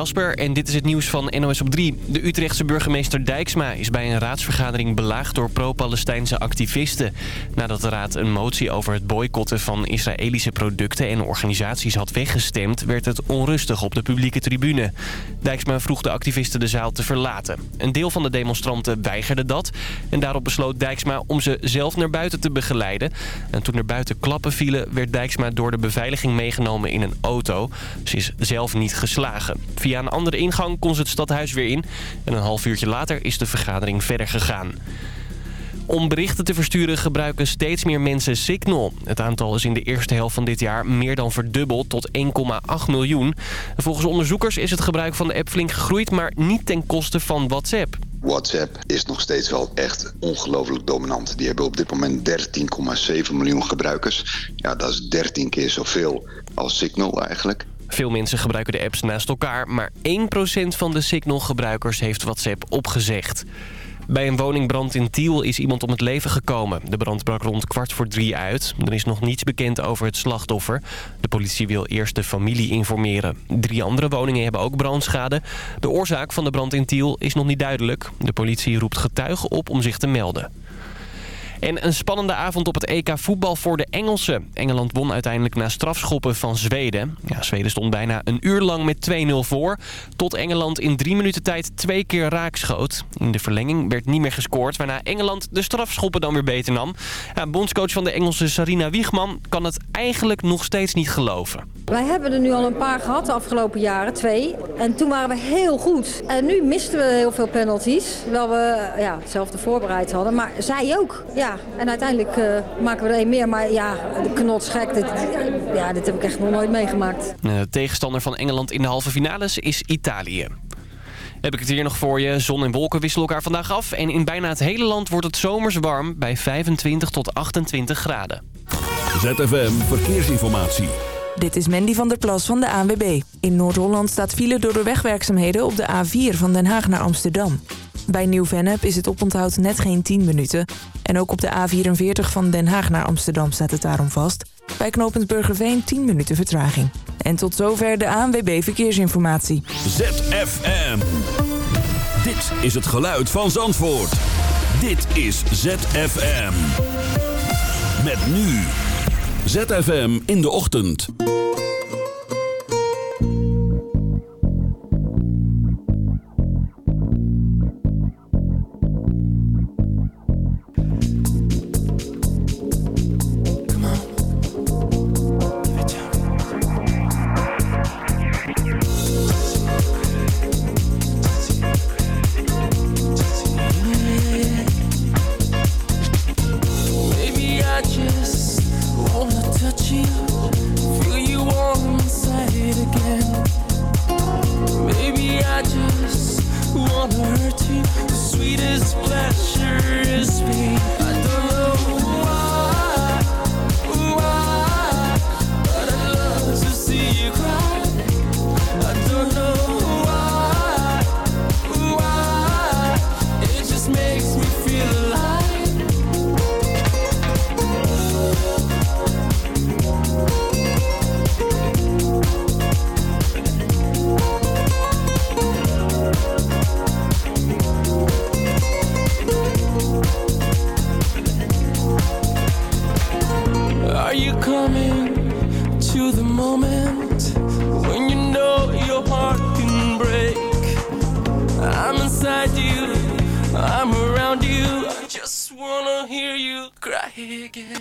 Jasper, en dit is het nieuws van NOS op 3. De Utrechtse burgemeester Dijksma is bij een raadsvergadering belaagd door pro-Palestijnse activisten. Nadat de raad een motie over het boycotten van Israëlische producten en organisaties had weggestemd... werd het onrustig op de publieke tribune. Dijksma vroeg de activisten de zaal te verlaten. Een deel van de demonstranten weigerde dat. En daarop besloot Dijksma om ze zelf naar buiten te begeleiden. En toen er buiten klappen vielen, werd Dijksma door de beveiliging meegenomen in een auto. Ze is zelf niet geslagen. Via een andere ingang kon ze het stadhuis weer in. En een half uurtje later is de vergadering verder gegaan. Om berichten te versturen gebruiken steeds meer mensen Signal. Het aantal is in de eerste helft van dit jaar meer dan verdubbeld tot 1,8 miljoen. Volgens onderzoekers is het gebruik van de app flink gegroeid, maar niet ten koste van WhatsApp. WhatsApp is nog steeds wel echt ongelooflijk dominant. Die hebben op dit moment 13,7 miljoen gebruikers. Ja, dat is 13 keer zoveel als Signal eigenlijk. Veel mensen gebruiken de apps naast elkaar, maar 1% van de Signal-gebruikers heeft WhatsApp opgezegd. Bij een woningbrand in Tiel is iemand om het leven gekomen. De brand brak rond kwart voor drie uit. Er is nog niets bekend over het slachtoffer. De politie wil eerst de familie informeren. Drie andere woningen hebben ook brandschade. De oorzaak van de brand in Tiel is nog niet duidelijk. De politie roept getuigen op om zich te melden. En een spannende avond op het EK voetbal voor de Engelsen. Engeland won uiteindelijk na strafschoppen van Zweden. Ja, Zweden stond bijna een uur lang met 2-0 voor. Tot Engeland in drie minuten tijd twee keer raakschoot. In de verlenging werd niet meer gescoord. Waarna Engeland de strafschoppen dan weer beter nam. Bondscoach van de Engelse Sarina Wiegman kan het eigenlijk nog steeds niet geloven. Wij hebben er nu al een paar gehad de afgelopen jaren, twee. En toen waren we heel goed. En nu misten we heel veel penalties. Terwijl we ja, hetzelfde voorbereid hadden. Maar zij ook. Ja, en uiteindelijk uh, maken we er één meer. Maar ja, de knotsgek, dit, ja, dit heb ik echt nog nooit meegemaakt. De tegenstander van Engeland in de halve finales is Italië. Heb ik het hier nog voor je. Zon en wolken wisselen elkaar vandaag af. En in bijna het hele land wordt het zomers warm bij 25 tot 28 graden. ZFM Verkeersinformatie. Dit is Mandy van der Plas van de ANWB. In Noord-Holland staat file door de wegwerkzaamheden op de A4 van Den Haag naar Amsterdam. Bij Nieuw-Vennep is het oponthoud net geen 10 minuten. En ook op de A44 van Den Haag naar Amsterdam staat het daarom vast. Bij knooppunt Burgerveen 10 minuten vertraging. En tot zover de ANWB Verkeersinformatie. ZFM. Dit is het geluid van Zandvoort. Dit is ZFM. Met nu. ZFM in de ochtend.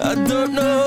I don't know.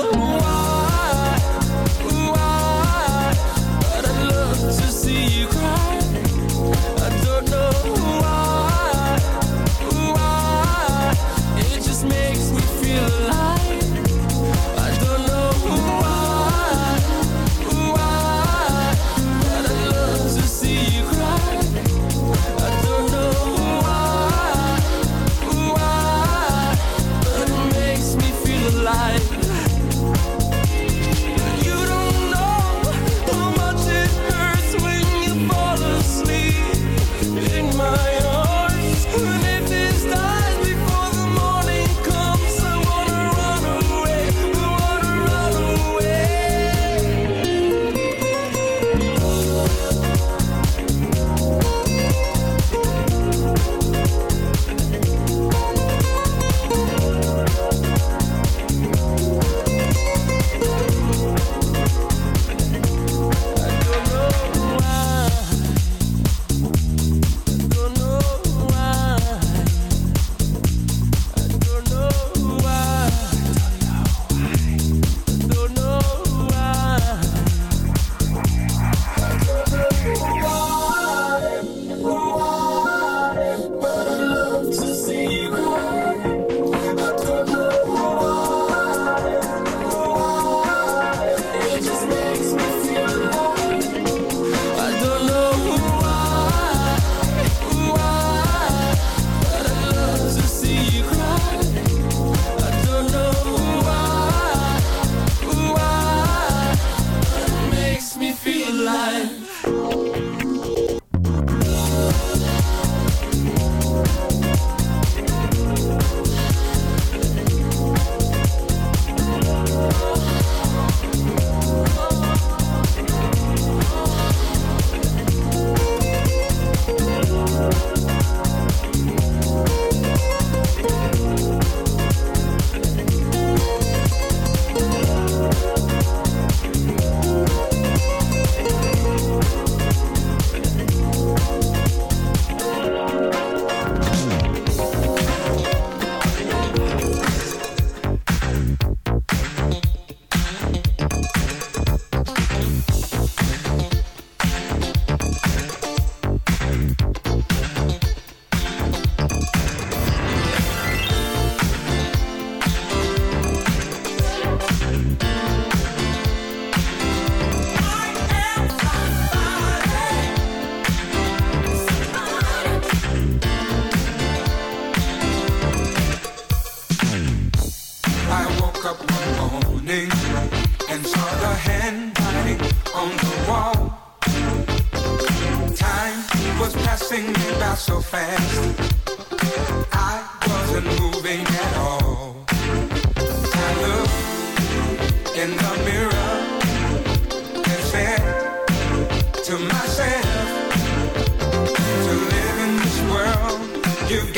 you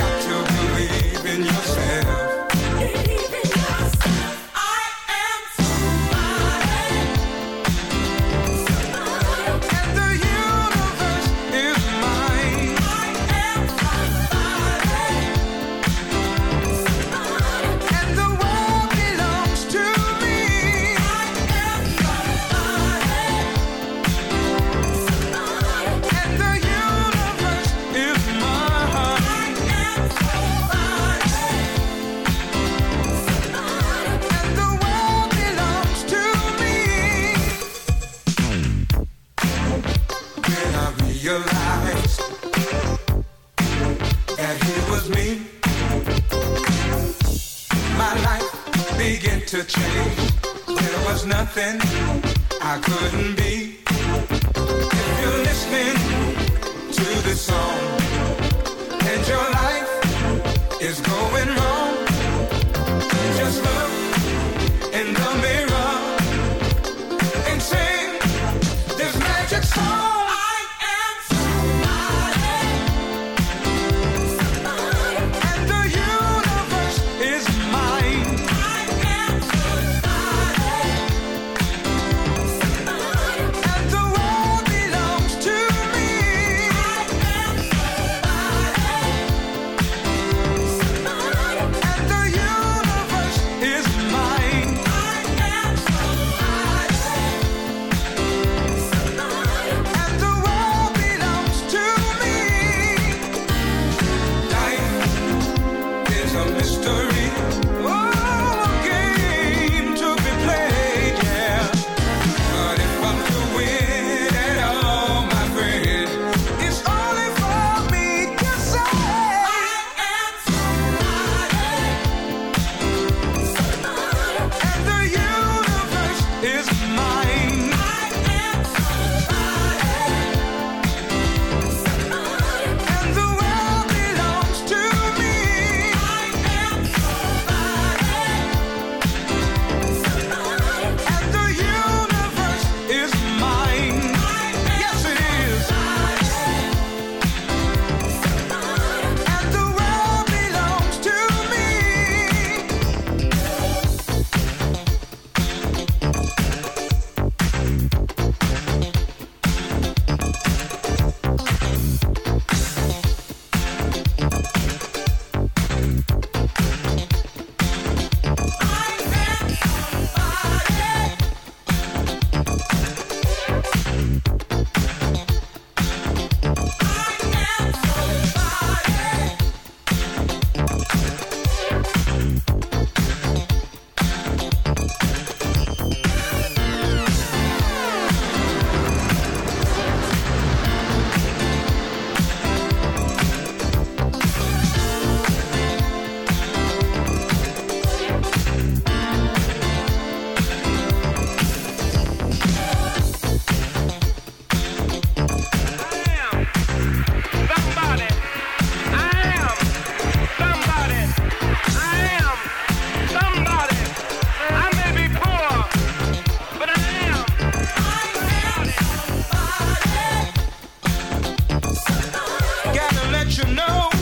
Gotta let you know.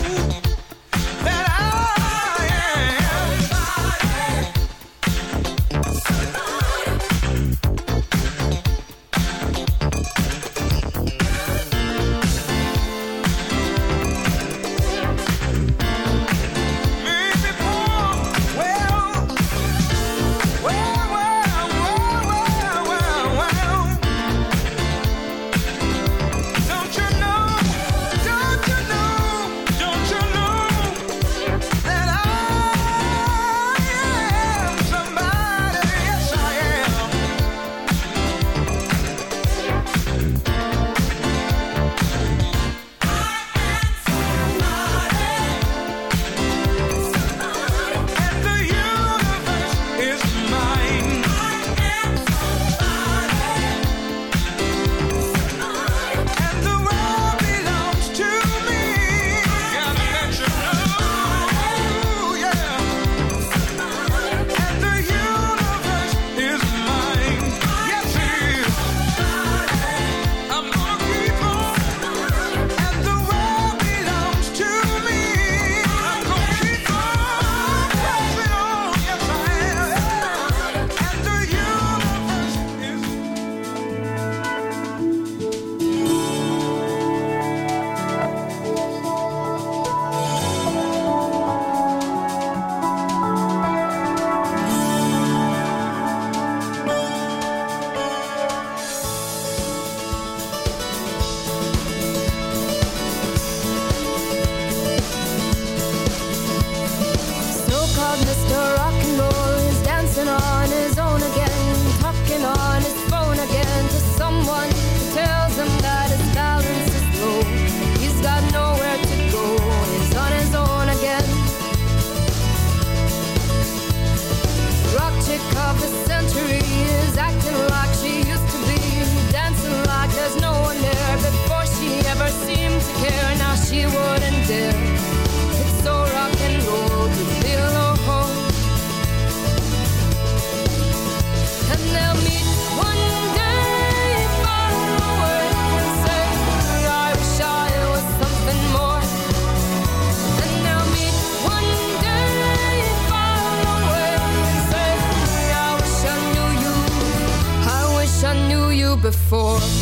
before.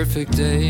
Perfect day.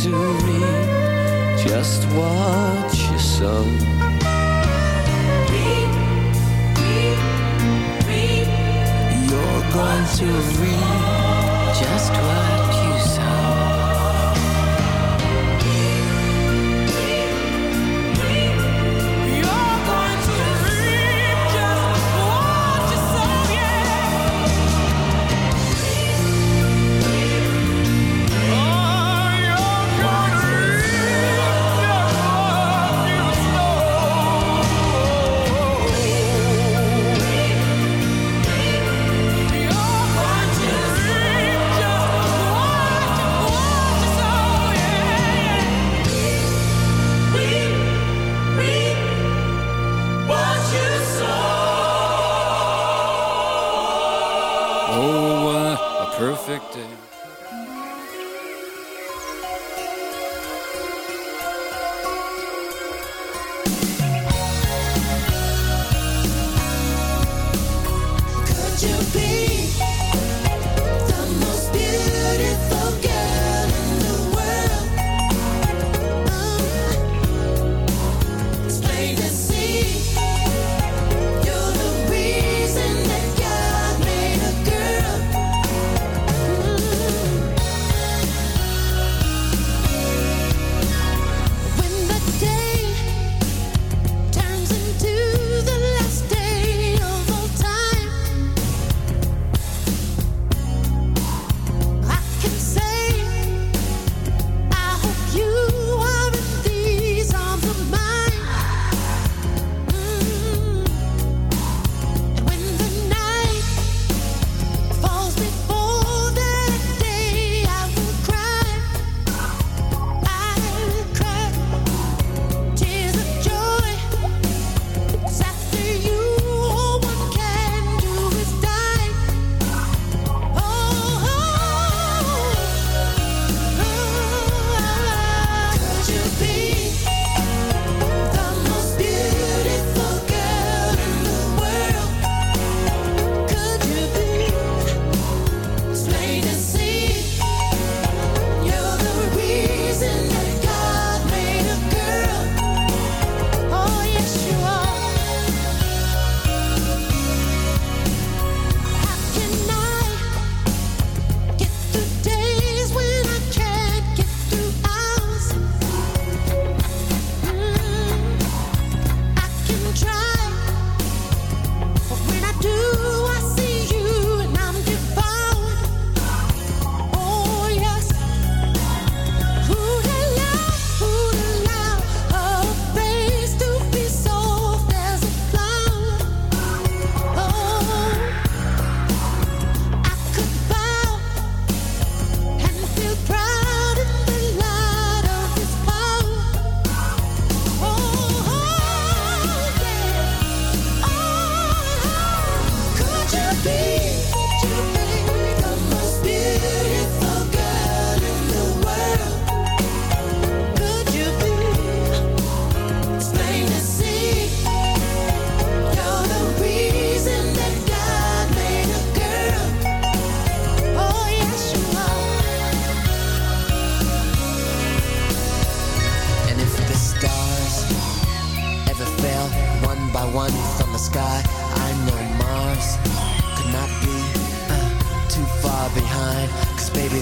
to me just what you sung. Reap, reap, reap. You're going to read just what.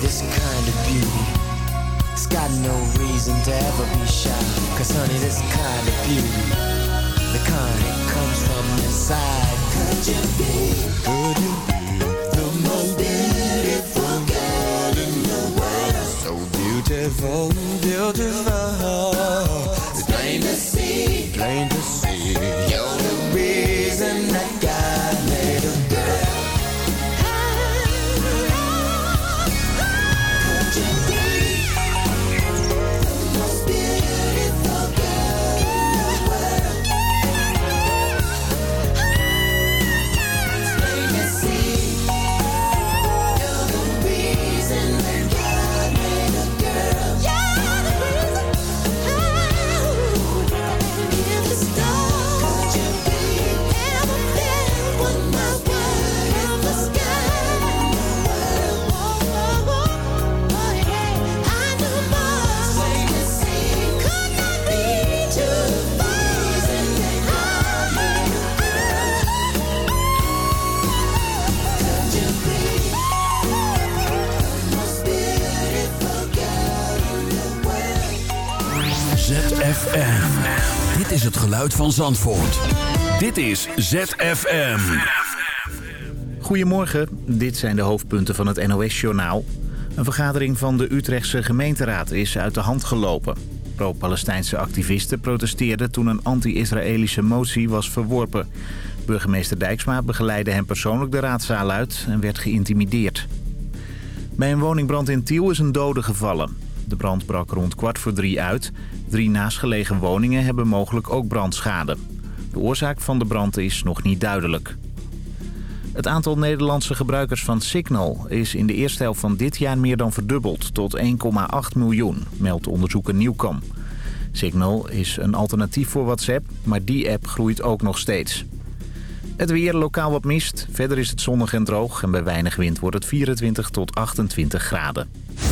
this kind of beauty. It's got no reason to ever be shy. Cause honey, this kind of beauty, the kind that comes from inside. Could you be? Could you be the most beautiful girl in the world? So beautiful, beautiful. It's plain to see, plain to see Dit is het geluid van Zandvoort. Dit is ZFM. Goedemorgen, dit zijn de hoofdpunten van het NOS-journaal. Een vergadering van de Utrechtse gemeenteraad is uit de hand gelopen. Pro-Palestijnse activisten protesteerden toen een anti-Israëlische motie was verworpen. Burgemeester Dijksma begeleidde hem persoonlijk de raadzaal uit en werd geïntimideerd. Bij een woningbrand in Tiel is een dode gevallen. De brand brak rond kwart voor drie uit. Drie naastgelegen woningen hebben mogelijk ook brandschade. De oorzaak van de brand is nog niet duidelijk. Het aantal Nederlandse gebruikers van Signal is in de eerste helft van dit jaar meer dan verdubbeld tot 1,8 miljoen, meldt onderzoeker Nieuwcom. Signal is een alternatief voor WhatsApp, maar die app groeit ook nog steeds. Het weer, lokaal wat mist. Verder is het zonnig en droog en bij weinig wind wordt het 24 tot 28 graden.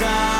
time.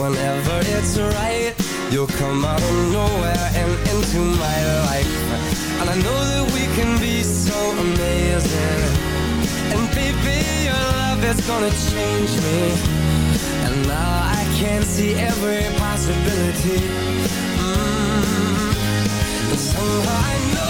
whenever it's right, you'll come out of nowhere and into my life. And I know that we can be so amazing. And baby, your love is gonna change me. And now I can see every possibility. Mm. And somehow I know